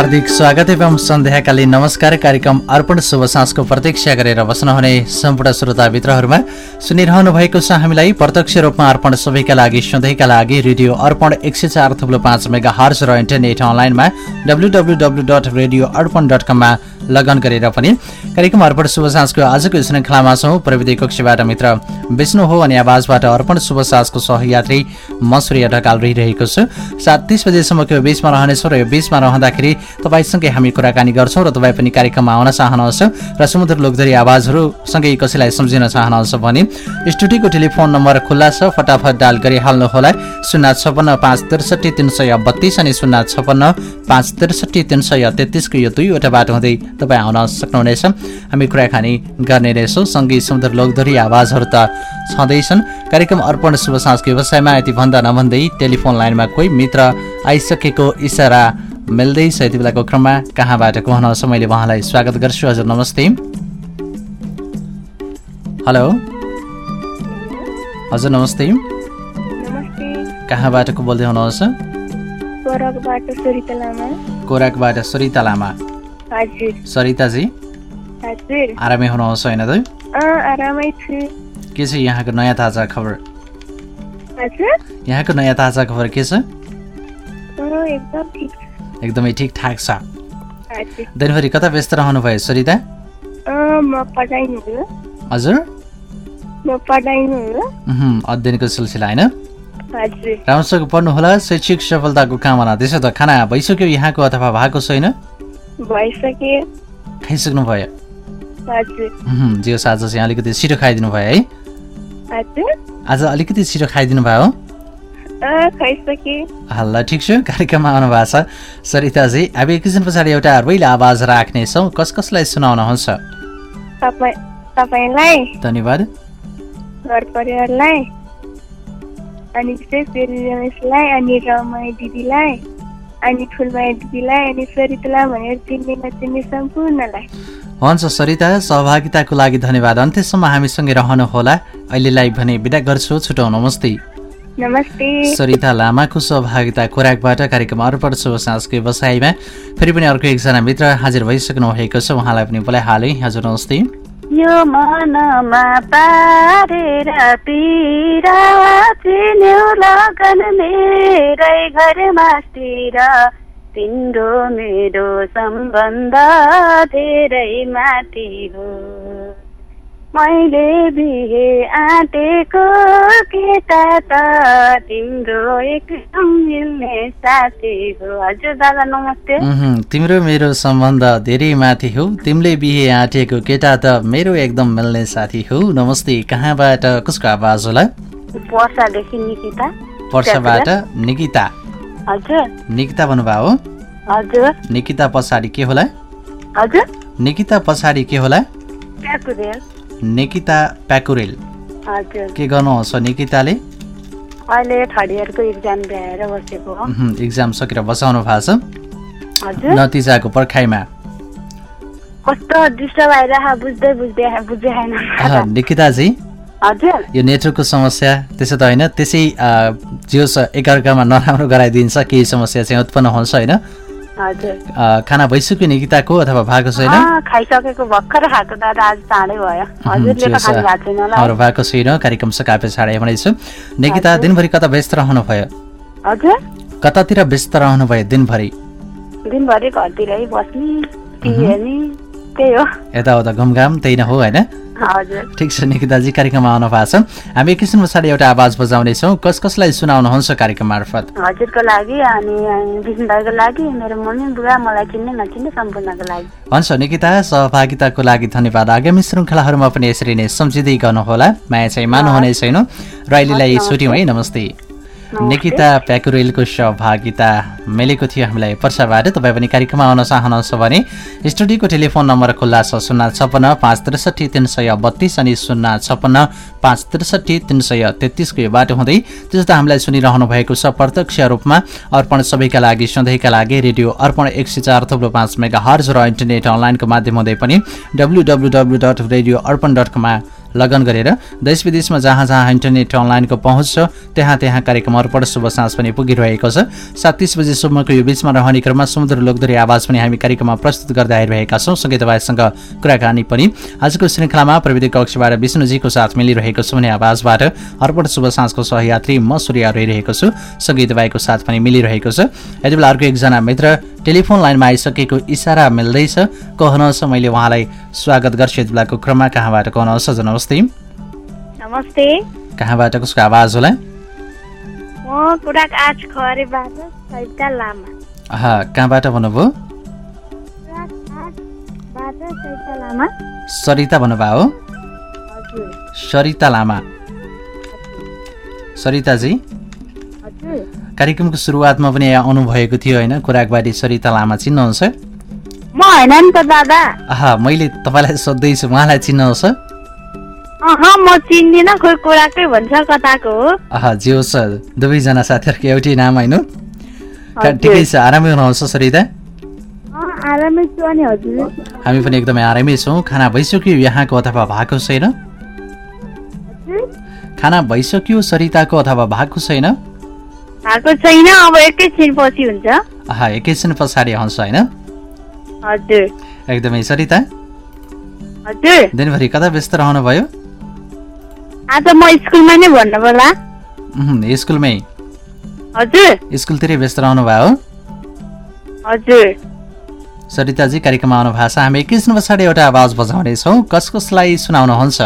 हार्दिक स्वागत एवं सन्ध्याकालीन नमस्कार। कार्यक्रम अर्पण शुभ साँझको प्रतीक्षा गरेर बस्नुहुने सम्पूर्ण श्रोता मित्रहरूमा सुनिरहनु भएको छ हामीलाई प्रत्यक्ष रूपमा अर्पण सबैका लागि सधैँका लागि रेडियो अर्पण एक सय चार थुप्रो पाँच मेगा हर्स र इन्टरनेट अनलाइनमा W dot radio Arpan dot कममा लगन गरेर पनि कार्यक्रम अर्पण शुभ साँझको आजको श्रृङ्खलामा छौँ। प्रविधि कक्षबाट मित्र विष्णु हो अनि आवाजबाट अर्पण शुभ साँझको सहयात्री म सूर्य ढकाल रहिरहेको छु। सात तिस बजेसम्मको यो बिचमा रहनेछौँ र यो बिचमा रहँदाखेरि तपाईँसँगै हामी कुराकानी गर्छौँ र तपाईँ पनि कार्यक्रममा आउन चाहनुहुन्छ र समुद्र लोकधरी आवाजहरूसँगै कसैलाई सम्झिन चाहनुहुन्छ भने स्टुडियोको टेलिफोन नम्बर खुल्ला छ फटाफट डायल गरिहाल्नुहोला शून्य छपन्न पाँच त्रिसठी तिन सय बत्तिस अनि शून्य छपन्न पाँच त्रिसठी तिन सय तेत्तिसको यो दुईवटा बाटो हुँदै तपाईँ आउन सक्नुहुनेछ। हामी कुराकानी गर्ने रहेछौँ। सङ्गीत समुद्र लोकधरी आवाजहरू त छँदैछन्। कार्यक्रम अर्पण शुभ साँझको व्यवसायमा यति भन्दा नभन्दै टेलिफोन लाइनमा कोही मित्र आइसकेको इसारा मिल्दैछ। यति बेलाको क्रममा कहाँबाट को हुनुहुन्छ मैले उहाँलाई स्वागत गर्छु। हजुर नमस्ते। हेलो। हजुर नमस्ते। कहाँबाट को बोल्दै हुनुहुन्छ? कोराकबाट सरिता लामा। सरिताजी आरामै हुनुहुन्छ होइन त के छ यहाँको नयाँ ताजा खबर यहाँको नयाँ ताजा खबर के छ एकदमै ठिकठाक छ दिनभरि कता व्यस्त रहनु भयो सरिता हजुर अध्ययनको सिलसिला होइन राम्रोसँग पढ्नु होला शैक्षिक सफलताको कामना त्यसो त खाना भइसक्यो यहाँको अथवा भएको छैन खाइसक्नु भयो। जियो आज चाहिँ अलिकति छिटो खाइदिनु भयो है। आज अलिकति छिटो खाइदिनु भयो ल ठिक छ कार्यक्रममा आउनु भएको छ सरिताजी अब एकैछिन पछाडि एउटा रैलो आवाज राख्नेछौँ कस कसलाई सुनाउनुहुन्छ? धन्यवाद। घर परिवारलाई? अनि विशेष रमेशलाई अनि रमाई दिदीलाई? अनि फुलमाया दिदीलाई अनि सरितला भनेर चिन्ने नचिन्ने सम्पूर्णलाई। हुन्छ सरिता सहभागिताको लागि धन्यवाद। अन्त्यसम्म हामीसँगै रहनुहोला अहिलेलाई भने बिदा गर्छु। छुटाउ नमस्ते। नमस्ते। सरिता लामाको सहभागिता खोराकबाट कार्यक्रम अर्पण शुभ साँझको व्यवसायमा फेरि पनि अर्को एकजना मित्र हाजिर भइसक्नु भएको छ। उहाँलाई पनि बोलाइहालेँ हजुर नमस्ते। यो मनमा पारेर पिरा चिन्यौ लगन मेरै घरमातिर तिम्रो मेरो सम्बन्ध धेरै माथि हो। मैले बिहे आँटेको केटा त तिम्रो एकदम मिल्ने साथी हो। हजुर दादा नमस्ते। तिम्रो मेरो सम्बन्ध धेरै माथि हो। तिमीले बिहे आँटेको केटा त मेरो एकदम मिल्ने साथी हो। नमस्ते कहाँबाट कसको आवाज होला? वर्षादेखि निकिता। वर्षाबाट निकिता। हजुर। निकिता भन्नुभयो? हो हजुर। निकिता पछाडि के होला? हजुर। निकिता पछाडि के होला? निकिता प्याकुरेल। के गर्नुहुन्छ निकिताले? अहिले थर्ड इयरको इक्जाम भ्याएर बसेको हो। उहुँ, इक्जाम सकेर बसाउनु भएको छ। हजुर। नतिजाको पर्खाइमा। कस्तो डिस्टर्ब आइरह बुझ्दै बुझ्दै बुझे छैन अह, निकिताजी। हजुर। यो नेटवर्कको समस्या त्यसो त होइन त्यसै जे होस् एकअर्कामा नराम्रो गराइदिन्छ केही समस्या चाहिँ उत्पन्न हुन्छ होइन? खाना भइसक्यो निकिताको अथवा भएको छैन? खाइसकेको भर्खर खाएको दादा आज चाँडै भयो। हजुरले त खानु भएको छैन होला। अरू भएको छैन कार्यक्रम सकाए पछाडि भनेछु निकिता दिनभरि कता व्यस्त रहनु भयो हजुर। कतातिर व्यस्त रहनु भयो दिनभरि? दिनभरि घरतिरै बस्ने टिभी हेर्ने। त्यही हो। यताउता घुमघाम त्यही नै हो होइन? ठिक छ निकिताजी कार्यक्रममा आउनु भएको छ। हामी एकैछिन पछाडि एउटा आवाज बजाउनेछौँ कस कसलाई सुनाउनुहुन्छ कार्यक्रम मार्फत? हजुरको लागि अनि विष्णु दाईको लागि मेरो मम्मी बुवा मलाई चिन्ने नचिन्ने सम्पूर्णको लागि। हुन्छ निकिता सहभागिताको लागि धन्यवाद। आगामी श्रृङ्खलाहरूमा पनि यसरी नै सम्झिँदै गर्नुहोला। माया चाहिँ मान्नुहुने छैन र अहिलेलाई छुट्यौँ है नमस्ते। निकिता प्याकुरेलको सहभागिता मिलेको थियो हामीलाई पर्साबाट तपाईँ पनि कार्यक्रममा आउन चाहनुहुन्छ भने स्टुडियोको टेलिफोन नम्बर खुल्ला छ शून्य छपन्न पाँच त्रिसठी तिन सय बत्तिस अनि शून्य छपन्न पाँच त्रिसठी तिन सय तेत्तिसको यो बाटो हुँदै त्यस्तो हामीलाई सुनिरहनु भएको छ प्रत्यक्ष रूपमा अर्पण सबैका लागि सधैँका लागि रेडियो अर्पण एक सय चार थुप्रो पाँच मेगा हर्ज र इन्टरनेट अनलाइनको माध्यम हुँदै पनि W W W dot radio Arpan dot कममा लगन गरेर देश विदेशमा जहाँ जहाँ इन्टरनेट अनलाइनको पहुँच छ त्यहाँ त्यहाँ कार्यक्रम अर्पण शुभ साँझ पनि पुगिरहेको छ। सात तिस बजीसम्मको यो बिचमा रहने क्रममा समुद्र लोकदरी आवाज पनि हामी कार्यक्रममा प्रस्तुत गर्दै आइरहेका छौँ। सँगै तपाईँसँग कुराकानी पनि आजको श्रृङ्खलामा प्रविधि कक्षबाट विष्णुजीको साथ मिलिरहेको छु भने आवाजबाट अर्पण शुभ साँझको सहयात्री म सूर्य रहिरहेको छु। सँगै तपाईँको साथ पनि मिलिरहेको छ। यति बेला अर्को एकजना मित्र टेलिफोन लाइनमा आइसकेको इसारा मिल्दैछ। कहनुहोस् मैले उहाँलाई स्वागत गर्छु यति बेलाको क्रममा। कहाँबाट कहनुहोस् हजुर नमस्ते। नमस्ते। कहाँबाट कसको आवाज होला? कहाँबाट भन्नुभयो? सरिता भन्नुभयो? सरिता लामा। सरिताजी? कार्यक्रमको सुरुवातमा पनि यहाँ आउनुभएको थियो होइन? खुराकबारी सरिता लामा चिन्नुहुन्छ? म होइन नि त दादा। आहा मैले तपाईँलाई सोध्दैछु उहाँलाई चिन्नुहोस् म चिन्दिनँ खोइ कुराकै भन्छ कताको हो। आहा जे होस् दुवैजना साथीहरूको एउटै नाम होइन। ठिकै छ आरामै हुनुहुन्छ सरिता? हामी पनि एकदमै आरामै छौँ। खाना भइसक्यो यहाँको अथवा भएको छैन? खाना भइसक्यो सरिताको अथवा भएको छैन? भएको छैन अब एकैछिन पछि हुन्छ। एकैछिन पछाडि आउँछ होइन? हजुर। एकदमै सरिता हजुर। दिनभरि कता व्यस्त रहनुभयो? आज म स्कुलमा नै भन्नु उहुँ, स्कुलमै? हजुर। स्कुलतिरै व्यस्त रहनुभयो? हो? हजुर। सरिताजी कार्यक्रममा आउनु भएको छ। हामी एकैछिन पछाडि एउटा आवाज बजाउनेछौँ। कस कसलाई सुनाउनुहुन्छ?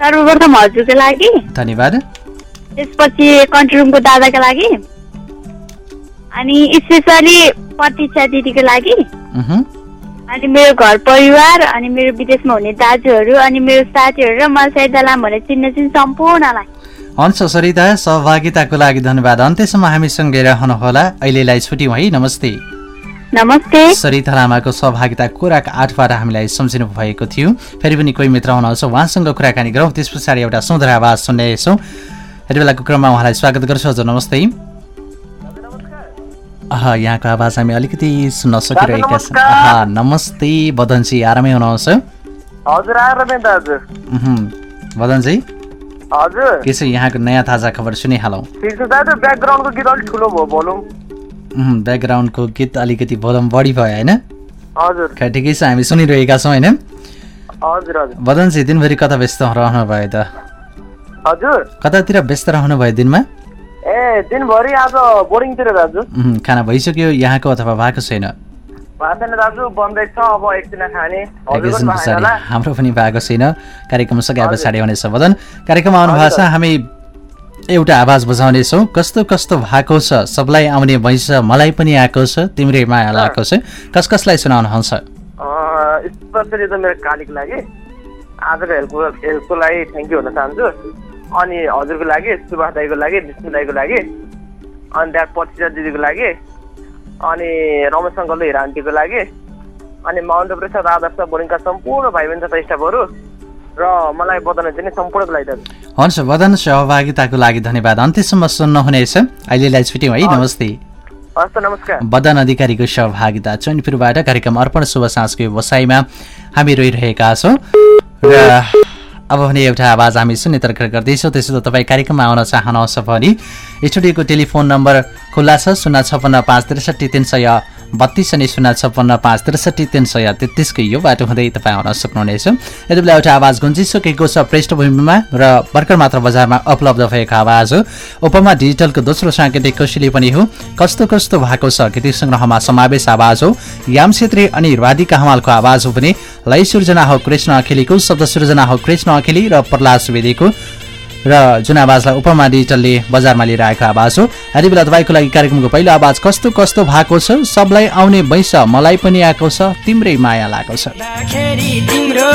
सर्वप्रथम हजुरको लागि। धन्यवाद। त्यसपछि कन्ट्री रुमको दादाको लागि। अनि स्पेसली प्रतीक्षा दिदीको लागि। अनि मेरो घर परिवार अनि मेरो विदेशमा हुने दाजुहरू अनि मेरो साथीहरू र मलाई सैदालाम भनेर चिन्ने चिन् सम्पूर्णलाई। हुन्छ सरिता सहभागिताको लागि धन्यवाद। अन्त्यसम्म हामीसँगै रहनुहोला। अहिलेलाई छुट्यौँ है नमस्ते। नमस्ते। सरिता लामाको सहभागिता कुराक आठबाट हामीलाई सम्झिनु भएको थियो। फेरि पनि कोही मित्र हुनुहुन्छ उहाँसँग कुराकानी गरौँ। त्यस पछाडि एउटा सुन्दर आवाज सुन्नेछौँ। यति बेलाको क्रममा उहाँलाई स्वागत गर्छु। हजुर नमस्ते। यहाँको आवाज हामी अलिकति सुन्न सकिरहेका छौँ नमस्ते बदनजी। आरामै हुनुहुन्छ? बदनजी? हजुर। के छ यहाँको नयाँ ताजा खबर सुनिहालौँ? ठिक छ दाजु ब्याकग्राउन्डको गीत अलिक ठुलो भयो भोलुम ब्याकग्राउन्डको गीत अलिकति भोलुम बढी भयो होइन? हजुर। खै ठिकै छ हामी सुनिरहेका छौँ होइन? हजुर हजुर। बदनजी दिनभरि कता व्यस्त रहनुभयो त? हजुर। कतातिर व्यस्त रहनुभयो दिनमा? ए दिनभरि आज बोर्डिङतिर दाजु। खाना भइसक्यो यहाँको अथवा भएको छैन? हाम्रो पनि भएको छैन। कार्यक्रम सके पछाडि हुनेछ बदन कार्यक्रममा आउनु भएको छ हामी एउटा आवाज बजाउनेछौँ कस्तो कस्तो भएको छ? सबलाई आउने भइस मलाई पनि आएको छ तिम्रै माया लागेको छ। कस कसलाई सुनाउनुहुन्छ स्पेसली त मेरो कालीको लागि। आजको हेल्पको हेल्पको लागि थ्याङ्क यू भन्न चाहन्छु। अनि हजुरको लागि सुभाष दाईको लागि विष्णु दाईको लागि अनि त्यहाँ पचिसा दिदीको लागि अनि रमेश अङ्कल र हिरा आन्टीको लागि अनि माउन्ट प्रसाद आदर्श बोर्डिङका सम्पूर्ण भाइ बहिनी तथा स्टाफहरू र मलाई बदन चाहिँ सम्पूर्णको लागि हुन्छ बदन सहभागिताको लागि धन्यवाद। अन्त्यसम्म सुन्नुहुनेछ अहिलेलाई छुट्यौँ है नमस्ते। हस् नमस्कार। बदन अधिकारीको सहभागिता चैनपुरबाट कार्यक्रम अर्पण शुभ साँझको व्यवसायमा हामी रहिरहेका छौँ। र अब भने एउटा आवाज हामी सुन्ने तर्खर गर्दैछौँ। त्यसो त तपाईँ कार्यक्रममा आउन चाहनुहुन्छ भने स्टुडियोको टेलिफोन नम्बर खुल्ला छ शून्य छपन्न पाँच त्रिसठी तिन सय बत्तिस अनि शून्य छपन्न पाँच त्रिसठी तिन सय तेत्तिसको यो बाटो हुँदै तपाईँ आउन सक्नुहुनेछ। यति बेला एउटा आवाज गुन्जिसकेको छ पृष्ठभूमिमा र भर्खर मात्र बजारमा उपलब्ध भएको आवाज हो। उपमा डिजिटलको दोस्रो साङ्केतिक कौशली पनि हो। कस्तो कस्तो भएको छ गीत सङ्ग्रहमा समावेश आवाज हो। याम छेत्री अनि राधिका हमालको आवाज हो भने लय सृजना हो कृष्ण अखेलीको शब्द सृजना हो कृष्ण अखेली र प्रहलाद सुवेदीको। र जुन आवाजलाई उपमा डिजिटलले बजारमा लिएर आएको आवाज हो यति बेला तपाईँको लागि कार्यक्रमको पहिलो आवाज कस्तो कस्तो भएको छ सबलाई आउने वैश मलाई पनि आएको छ तिम्रै माया लागेको छ। देख्दाखेरि तिम्रो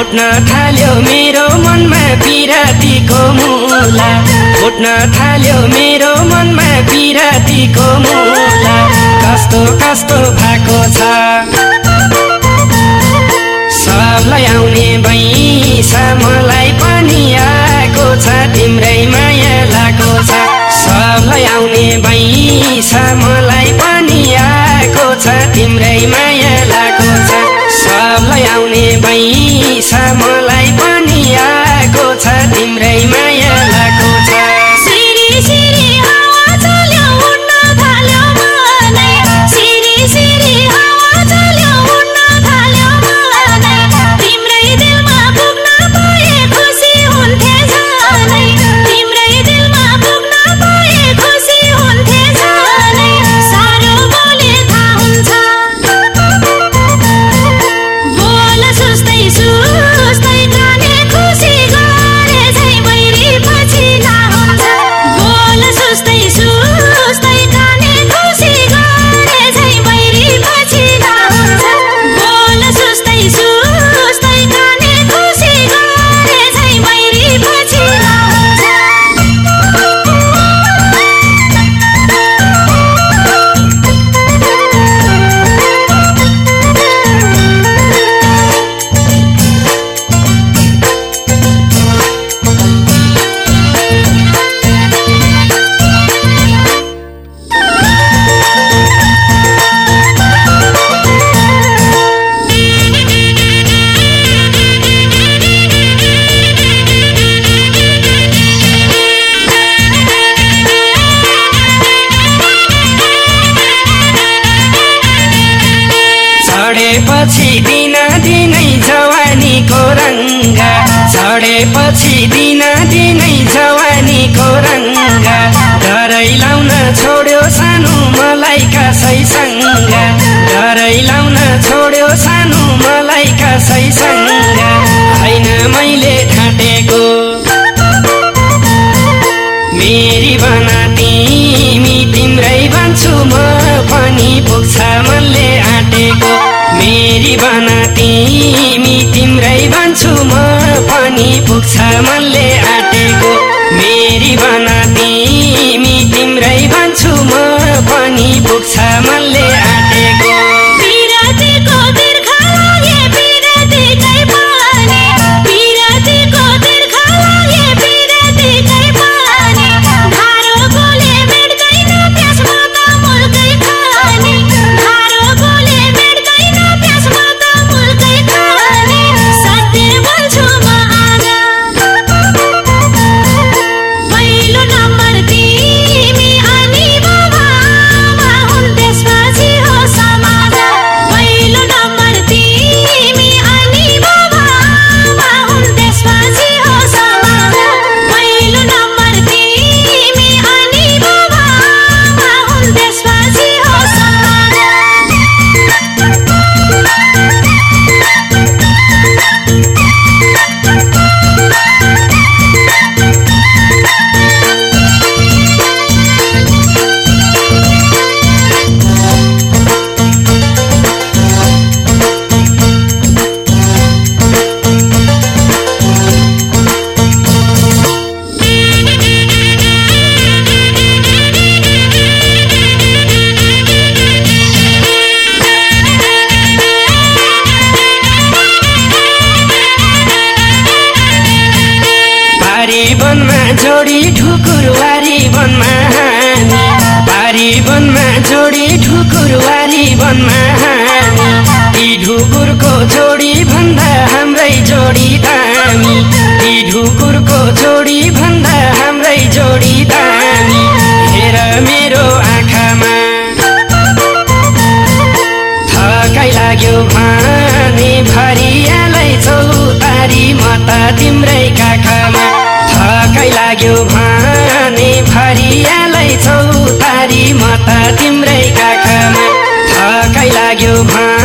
फुट्न थाल्यो मेरो मनमा पिरातीको मुला। फुट्न थाल्यो मेरो मनमा पिरातीको मुला। कस्तो कस्तो भएको छ? सबलाई आउने भैँस मलाई पनि आएको छ तिम्रै माया लागेको छ। सबलाई आउने भैँस मलाई पनि आएको छ तिम्रै माया लागेको छ। सबलाई आउने भैँस मलाई पनि आएको छ तिम्रै माया। चढेपछि दिन दिनै जवानीको रङ्ग। चढेपछि दिन दिनै जवानीको रङ्ग। डरै लाउन छोड्यो सानो मलाई कसैसँग डरै लाउन छोड्यो सानो मलाई कसैसँग होइन मैले ठाटेको मेरी बना तिमी तिम्रै भन्छु म पनि पुग्छ मनले आँटेको मेरी बना तिमी तिम्रै भन्छु म पनि पुग्छ मनले आँटेको। मेरी बना तिमी तिम्रै भन्छु म पनि पुग्छ मनले ढुकुरको जोडी भन्दा हाम्रै जोडी दामी। ती ढुकुरको जोडी भन्दा हाम्रै जोडी दामी। हेर मेरो आँखामा। थकाइ लाग्यो भने भरियालाई चौतारी म त तिम्रै काखमा। थकाइ लाग्यो भने भरियालाई त तिम्रै काखमा। थकाइ लाग्यो भने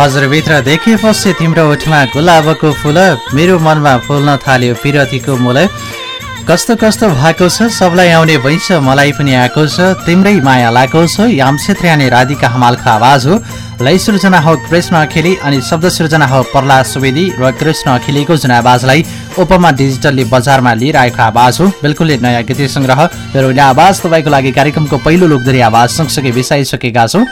हजुर भित्र देखेपछि तिम्रो ओठमा गुलाबको फुल मेरो मनमा फुल्न थाल्यो पिरतीको मूल कस्तो कस्तो भएको छ सबलाई आउने भइन्छ मलाई पनि आएको छ। तिम्रै माया लागेको छ याम छेत्रियाने राधिका हमालको आवाज हो। लय सृजना हो कृष्ण अखिली अनि शब्द सृजना हो प्रहलाद सुवेदी र कृष्ण अखिलीको जुन आवाजलाई उपमा डिजिटलले बजारमा लिएर आएको आवाज हो। बिल्कुलै नयाँ गीत सङ्ग्रह आवाज तपाईँको लागि कार्यक्रमको पहिलो लोकदरी आवाज सँगसँगै बिसाइसकेका छौँ।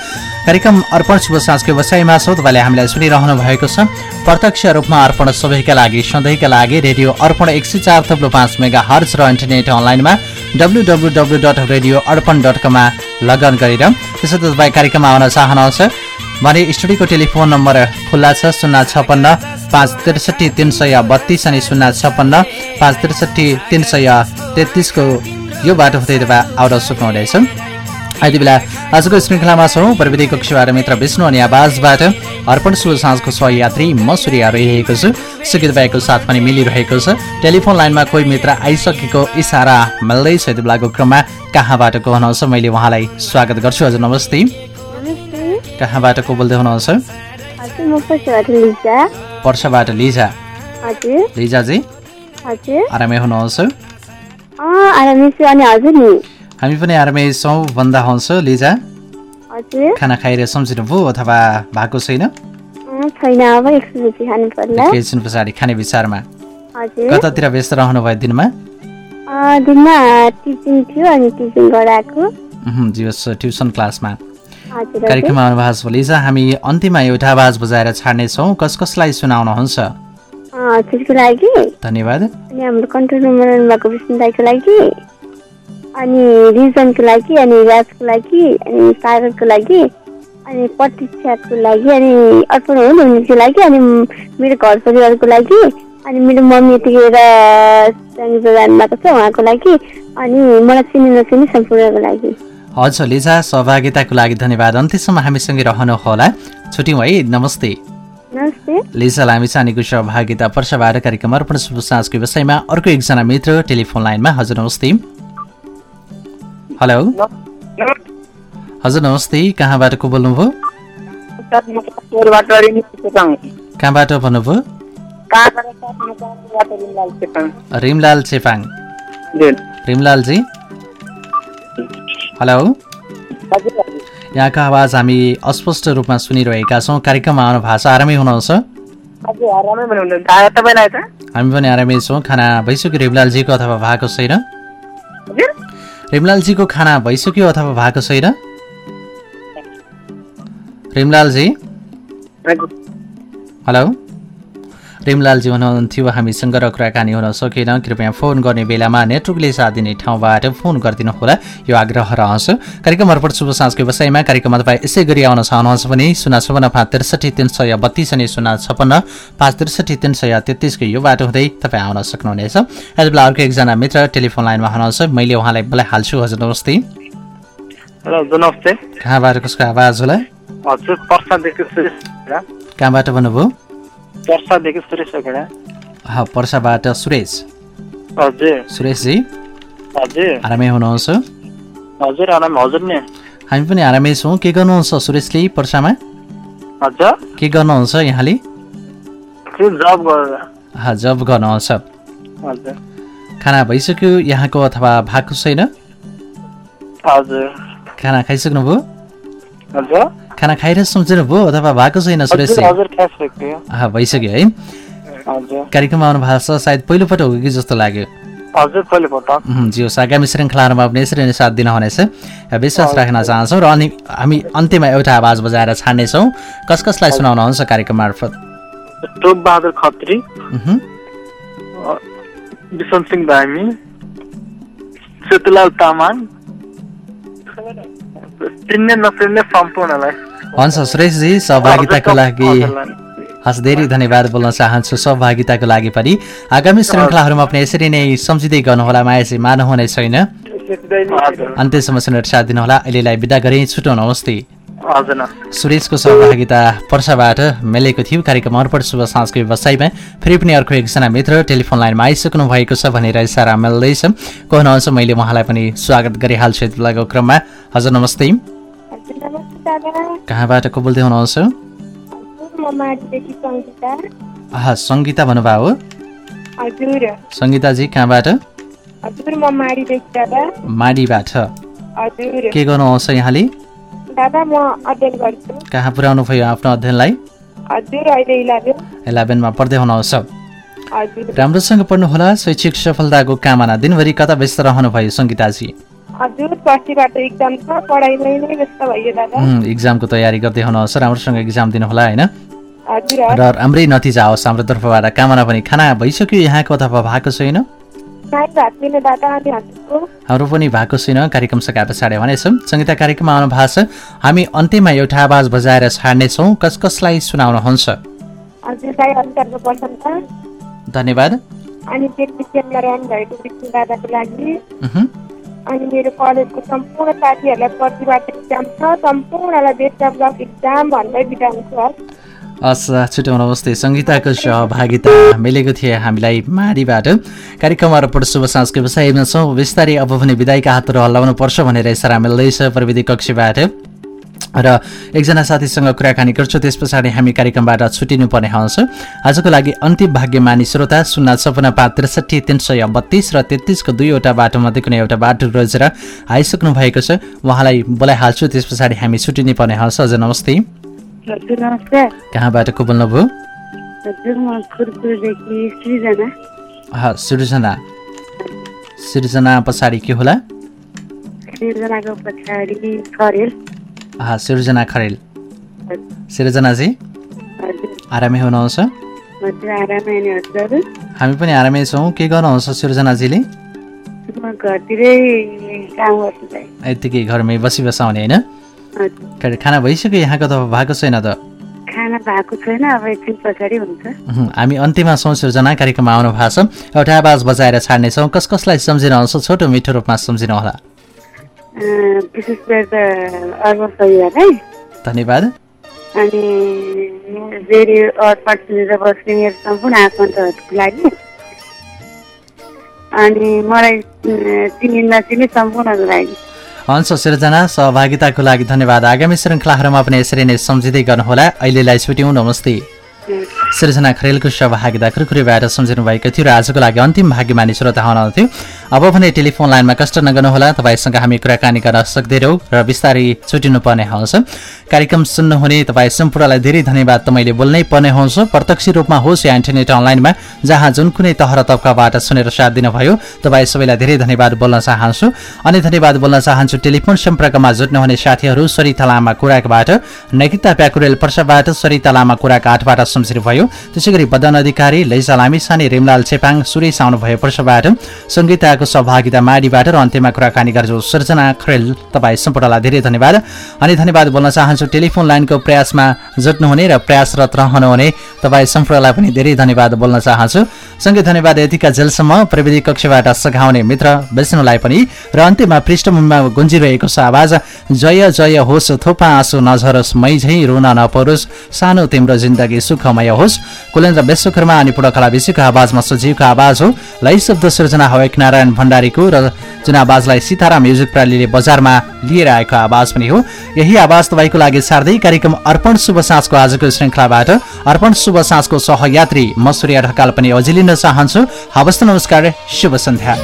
कार्यक्रम अर्पण शुभ साँझको व्यवसायमा छौँ। तपाईँले हामीलाई सुनिरहनु भएको छ प्रत्यक्ष रूपमा अर्पण सबैका लागि सधैँका लागि रेडियो अर्पण एक सय चार थप्लो पाँच मेगा हर्च र इन्टरनेट अनलाइनमा W W W dot radio Arpan dot कममा लगन गरेर त्यसो तपाईँ कार्यक्रममा आउन चाहनुहुन्छ। भने स्टुडियोको टेलिफोन नम्बर खुल्ला छ शून्य छपन्न पाँच त्रिसठी तिन सय बत्तिस अनि शून्य छपन्न पाँच त्रिसठी तिन सय तेत्तिसको यो बाटो हुँदै तपाईँ आउन सक्नुहुनेछ यति बेला आजको श्रृङ्खलामा छौँ। प्रविधि कक्षबाट मित्र विष्णु अनि आवाजबाट अर्पण शुभ साँझको सहयात्री म सूर्य रहिरहेको छु। सुकित भाइको साथ पनि मिलिरहेको छ। टेलिफोन लाइनमा कोही मित्र आइसकेको इसारा मिल्दैछ यति बेलाको क्रममा कहाँबाट को हुनुहुन्छ? मैले उहाँलाई स्वागत गर्छु। हजुर नमस्ते। कहाँबाट को बोल्दै हुनुहुन्छ? पर्सिबाट लिजा। लिजाजी आरामै हुनुहुन्छ? हामी पनि आरामै छौँ भन्दा हुन्छ लिजा। खाना खाएर सम्झिनुभयो अथवा भएको छैन? एकैछिन पछाडि खाने विचारमा। कतातिर व्यस्त रहनु भयो दिनमा दिनमा टिचिङ थियो अनि टिचिङ गराएको। दिवस ट्युसन क्लासमा। कार्यक्रममा आउनुभएको छ लिजा हामी अन्त्यमा एउटा आवाज बजाएर छाड्नेछौँ। कस कसलाई सुनाउनुहुन्छ? हजुरको लागि। धन्यवाद। अनि हाम्रो कन्ट्रोल रुममा रहनुभएको विष्णु दाईको लागि। अनि रिजनको लागि अनि राजको लागि अनि सागरको लागि अनि प्रतीक्षाको लागि अनि अर्पण हुनुहुनेको लागि अनि मेरो घर परिवारको लागि अनि मेरो मम्मी यतिखेर जानुभएको छ उहाँको लागि अनि मलाई चिनी नचिनी सम्पूर्णको लागि। हजुर लिजा सहभागिताको लागि धन्यवाद। अन्त्यसम्म हामीसँगै रहनुहोला। छुट्यौँ है नमस्ते। नमस्ते। लिजा लामिछानेको सहभागिता पर्साबाट कार्यक्रम अर्पण साँझको विषयमा अर्को एकजना मित्र टेलिफोन लाइनमा। हजुर नमस्ते। हेलो। हजुर नमस्ते। कहाँबाट को बोल्नुभयो? कहाँबाट भन्नुभयो? रिमलाल चेपाङ रिमलालजी? हेलो यहाँको आवाज हामी अस्पष्ट रूपमा सुनिरहेका छौँ। कार्यक्रममा आउनु भएको छ। आरामै हुनुहुन्छ? हामी पनि आरामै छौँ। खाना भइसक्यो रिमलालजीको अथवा भएको छैन? रिमलालजीको खाना भइसक्यो अथवा भएको छैन? रिमलालजी हेलो रिमलालजी हुनुहुन्थ्यो। हामीसँग र कुराकानी हुन सकेन। कृपया फोन गर्ने बेलामा नेटवर्कले साथ दिने ठाउँबाट फोन गरिदिनु होला। यो आग्रह रहन्छ कार्यक्रम अर्पण शुभ साँझको व्यवसायमा कार्यक्रममा तपाईँ यसै गरी आउन चाहनुहुन्छ भने शून्य छपन्न पाँच त्रिसठी तिन सय बत्तिस अनि शून्य छपन्न पाँच त्रिसठी तिन सय तेत्तिसको यो बाटो हुँदै तपाईँ आउन सक्नुहुनेछ। यति बेला अर्को एकजना मित्र टेलिफोन लाइनमा हुनुहुन्छ। मैले उहाँलाई बोलाइहाल्छु। हजुर नमस्ते। हेलो नमस्ते। कहाँबाट कसको आवाज होला? हजुर कहाँबाट भन्नुभयो? पर्सादेखि सुरेश अँ, पर्साबाट सुरेश। हजुर। सुरेशजी? हजुर। आरामै हुनुहुन्छ? हजुर आराम हजुर नि। हामी पनि आरामै छौँ। के गर्नुहुन्छ सुरेशले पर्सामा? हजुर। के गर्नुहुन्छ यहाँले? जब गर्नुहुन्छ। खाना भइसक्यो यहाँको अथवा भएको छैन? खाना खाइसक्नुभयो? खाना खाएर सम्झिनुभयो अथवा भएको छैन अँ, भइसक्यो है। कार्यक्रममा आउनु भएको छ सायद पहिलोपटक हो कि जस्तो लाग्यो। हजुर पहिलो पटक उम्, ज्यू आगामी श्रृङ्खलाहरूमा पनि यसरी नै साथ दिनुहुनेछ विश्वास राख्न चाहन्छौँ र अनि हामी अन्त्यमा एउटा आवाज बजाएर छाड्नेछौँ कस कसलाई सुनाउनुहुन्छ कार्यक्रम मार्फत? टोप बहादुर खत्री। विष्णु सिंह धामी सेतुलाल तामाङ। चिन्ने नचिन्ने सम्पूर्णलाई हुन्छ सुरेशजी सहभागिताको लागि। हस् धेरै धन्यवाद बोल्न चाहन्छु सहभागिताको लागि पनि आगामी श्रृङ्खलाहरूमा पनि यसरी नै सम्झिँदै गर्नुहोला माया चाहिँ मान्नुहुने छैन अन्त्यसम्म सुनेर साथ दिनुहोला अहिलेलाई बिदा गरेँ छुट्याउँ नमस्ते। सुरेशको सहभागिता पर्साबाट मिलेको थियो। कार्यक्रम अर्पण शुभ साँझको व्यवसायमा फेरि पनि अर्को एकजना मित्र टेलिफोन लाइनमा आइसक्नु भएको छ भनेर इसारा मिल्दैछ। को हुनुहुन्छ मैले उहाँलाई पनि स्वागत गरिहाल्छु यति बेलाको क्रममा। हजुर नमस्ते। हजुर नमस्ते दादा कहाँबाट को बोल्दै हुनुहुन्छ सङ्गीता भन्नुभयो हो? हजुर। सङ्गीताजी कहाँबाट? माडीबाट। हजुर। के गर्नुहुन्छ यहाँले? दादा म अध्ययन गर्छु। कहाँ पुर्याउनु भयो आफ्नो अध्ययनलाई? हजुर अहिले इलेभेन। इलेभेनमा पढ्दै हुनुहुन्छ। राम्रोसँग पढ्नुहोला शैक्षिक सफलताको कामना दिनभरि कता व्यस्त रहनुभयो सङ्गीताजी? हजुर इक्जाम छ पढाइमै नै व्यस्त भयो दादा। इक्जामको तयारी गर्दै हुनुहुन्छ राम्रोसँग इक्जाम दिनुहोला होइन? र राम्रै नतिजा आओस् हाम्रो तर्फबाट कामना पनि खाना भइसक्यो यहाँको अथवा भएको छैन? हाम्रो पनि भएको छैन कार्यक्रम सकाए पछाडि भनेछौँ। सङ्गीता कार्यक्रममा आउनु भएको छ। हामी अन्त्यमा एउटा आवाज बजाएर छाड्नेछौँ। कस कसलाई सुनाउनुहुन्छ? धन्यवाद। अनि टेक्निसियनमा रहनु भएको विष्णु दादाको लागि। अनि मेरो कलेजको सम्पूर्ण साथीहरूलाई प्रतिबाट इक्जाम छ। सम्पूर्णलाई बेस्ट अफ लक इक्जाम भन्दै बिदा हुन्छु हस् छुट्याउनु नमस्ते सङ्गीताको सहभागिता मिलेको थिए हामीलाई माडीबाट कार्यक्रम अर्पण शुभ सांस्कृतिक व्यवसायमा छौँ। बिस्तारै अब भने विदायका हातहरू हल्लाउनु पर्छ भनेर इसारा मिल्दैछ प्रविधि कक्षबाट। र एकजना साथीसँग कुराकानी गर्छु त्यस पछाडि हामी कार्यक्रमबाट छुटिनु पर्ने हुन्छ आजको लागि अन्तिम भाग्यमानी श्रोता शून्य छपन्न पाँच त्रिसठी तिन सय बत्तिस र तेत्तिसको दुईवटा बाटोमध्ये कुनै एउटा बाटो रोजेर आइसक्नु भएको छ। उहाँलाई बोलाइहाल्छु त्यस पछाडि हामी छुटिनु पर्ने हुन्छ हजुर नमस्ते। हजुर नमस्कार कहाँबाट को बोल्नुभयो हजुर म सृजना सृजना सृजना पछाडि के होला सृजनाको पछाडि खरेल सृजना खरेल सृजनाजी आरामै हुनुहुन्छ हामी पनि आरामै छौँ के गर्नुहुन्छ सृजनाजीले यत्तिकै घरमै बसी बसाउने होइन खाना भइसक्यो यहाँको त भएको छैन त? खाना भएको छैन अब एकछिन पछाडि हुन्छ। उहुँ, हामी अन्त्यमा सृजना कार्यक्रममा आउनु भएको छ। एउटा आवाज बजाएर छाड्नेछौँ। कस कसलाई सम्झिरहन्छ छोटो मिठो रूपमा सम्झिनु होला अँ, विशेष गरी त अर्ब परिवारलाई धन्यवाद। अनि रेडियो अर्पण सुनेर बस्ने मेरो सम्पूर्ण आफन्तहरूको लागि। अनि मलाई चिनी सम्पूर्णको लागि। हुन्छ सृजना सहभागिताको लागि धन्यवाद। आगामी श्रृङ्खलाहरूमा पनि यसरी नै सम्झिँदै गर्नुहोला। अहिलेलाई छुट्यौँ नमस्ते सृजना खरेलको सहभागिता खुरखुरीबाट सम्झिनु भएको थियो र आजको लागि अन्तिम भाग्यमानी श्रोता हुनुहुन्थ्यो अब भने टेलिफोन लाइनमा कष्ट नगर्नुहोला तपाईँसँग हामी कुराकानी गर्न सक्दैनौँ र बिस्तारै छुटिनु पर्ने हुन्छ। कार्यक्रम सुन्नुहुने तपाईँ सम्पूर्णलाई धेरै धन्यवाद त मैले बोल्नै पर्ने हुन्छ। प्रत्यक्ष रूपमा होस् या इन्टरनेट अनलाइनमा जहाँ जुन कुनै तहर तब्काबाट सुनेर साथ दिनुभयो तपाईँ सबैलाई धेरै धन्यवाद बोल्न चाहन्छु। अनि धन्यवाद बोल्न चाहन्छु टेलिफोन सम्पर्कमा जुट्नुहुने साथीहरू सरिता लामा कुराकबाट नैकिता प्याकुरेल पर्साबाट सरिता लामा कुराक आठबाट सम्झिनुभयो। त्यसै गरी बदन अधिकारी लैजा लामिसाने रेमलाल चेपाङ सुरेश आउनुभयो पर्साबाट सङ्गीताको सहभागिता माडीबाट र अन्त्यमा कुराकानी गर्छु। सृजना खरेल तपाईँ सम्पूर्णलाई धेरै धन्यवाद। अनि धन्यवाद बोल्न चाहन्छु टेलिफोन लाइनको प्रयासमा जुट्नुहुने र प्रयासरत रहनुहुने। तपाईँ सम्पूर्णलाई पनि धेरै धन्यवाद बोल्न चाहन्छु। सँगै धन्यवाद यतिका जेलसम्म प्रविधि कक्षबाट सघाउने मित्र विष्णुलाई पनि। र अन्त्यमा पृष्ठभूमिमा गुन्जिरहेको छ आवाज जय जय होस् थोपा आँसु नझरोस् मै झै रुन नपरोस् सानो तिम्रो जिन्दगी सुखमय होस्। कुलेन्द्र विश्वकर्मा अनि पुडकला विषयको आवाजमा सजीवको आवाज हो। लय शब्द सृजना हवेक नारायण भण्डारीको र जुन आवाजलाई सितारा म्युजिक प्रणालीले बजारमा लिएर आएको आवाज पनि हो। यही आवाज तपाईँको लागि सार्दै कार्यक्रम अर्पण शुभ साँझको आजको श्रृङ्खलाबाट। अर्पण शुभ साँझको सहयात्री म सूर्य ढकाल पनि अझै लिन चाहन्छु। हवस् नमस्कार शुभ सन्ध्या।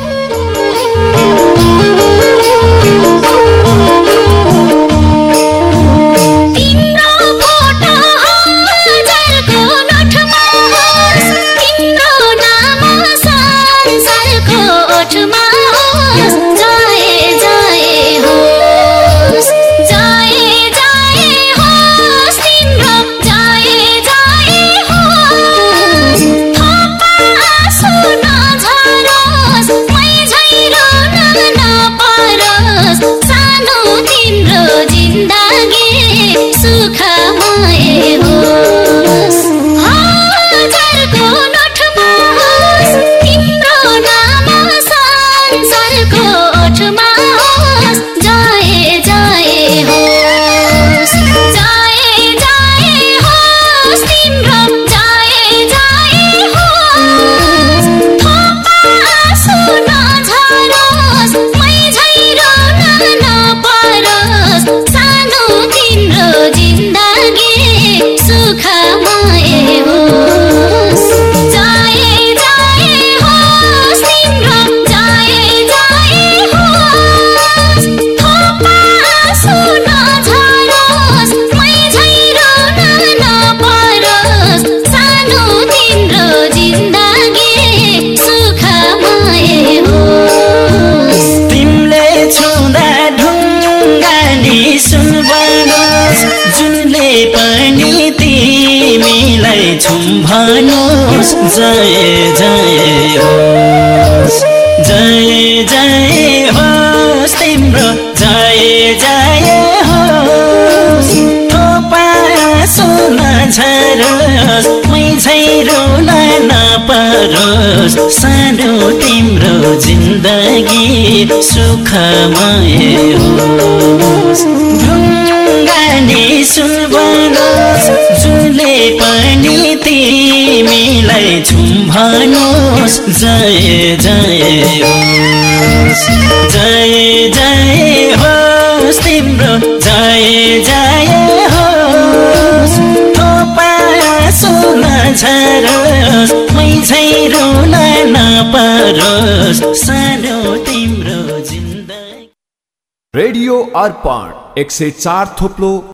होस् तिम्रो जय जय होस्। थोपा सुन झरोस् मैछै रुन नपरोस् सानो तिम्रो जिन्दगी सुखमय होस्। ढुङ्गानी सुनबनोस् जुले पनि तिमीलाई छुम्भनोस् जय जय होस्। जय जय होस् तिम्रो। जय जय होस्। सुन झरोस्। मैछै रुन नपरोस्। सानो तिम्रो जिन्दगी। रेडियो अर्पण। एक सय चार थोप्लो